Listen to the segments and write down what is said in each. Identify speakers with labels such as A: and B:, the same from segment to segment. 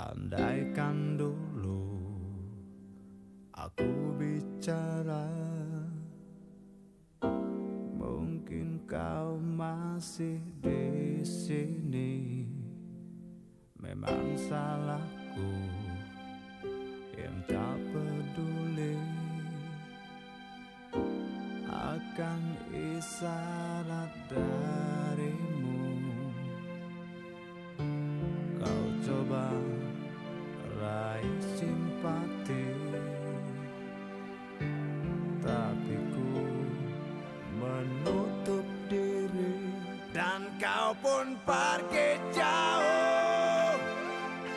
A: Andaikan dulu aku bicara Mungkin kau masih di sini. Memang salahku yang tak peduli Akan isyarat darimu. Kau coba simpati Tapi ku menutup diri. Dan kau pun pergi jauh.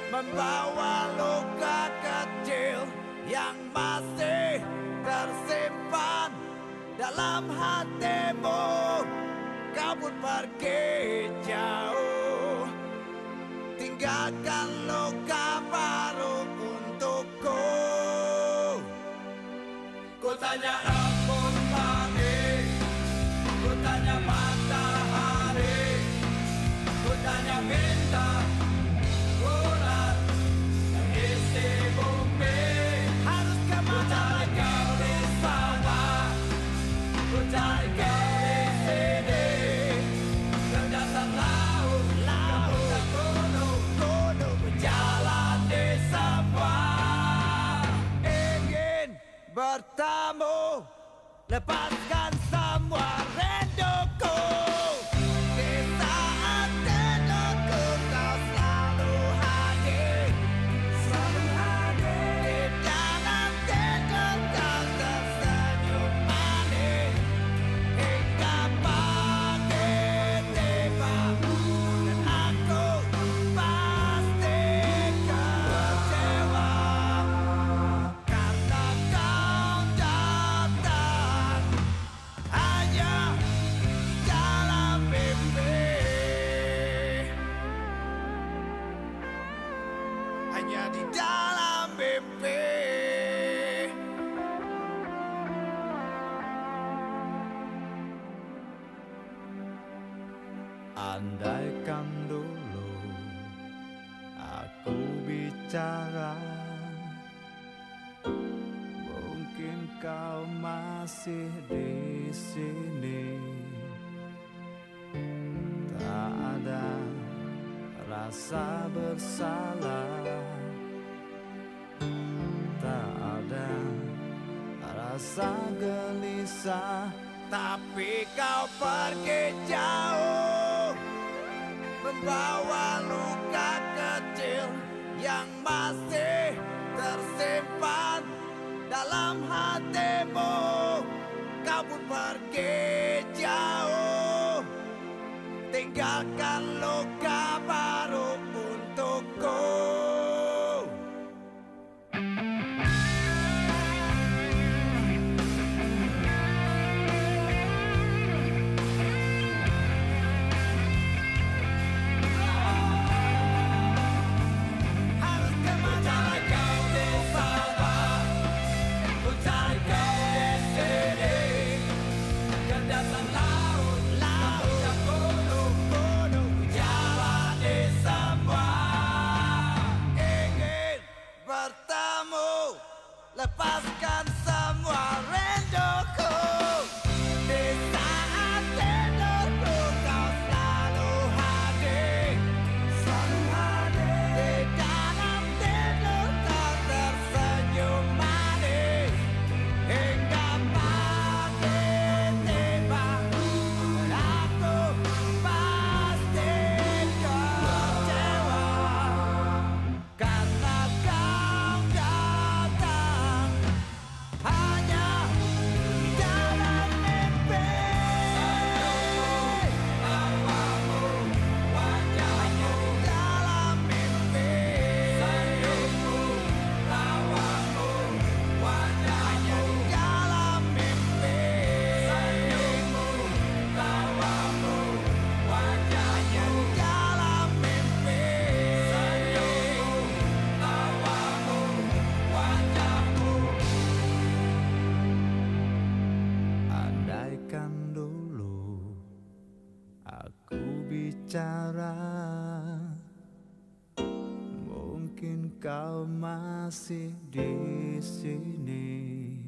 A: Membawa luka kecil Yang masih tersimpan dalam hatimu. Kau pun pergi jauh. Tinggalkan luka
B: Ku
A: But I'm all the Hanya di dalam mimpi Andaikan dulu aku bicara Mungkin kau masih di sini. Tak ada rasa bersalah rasa gelisah Tapi kau pergi jauh. Membawa luka kecil yang masih tersimpan dalam hatimu. Kau pun pergi bicara Mungkin kau masih di sini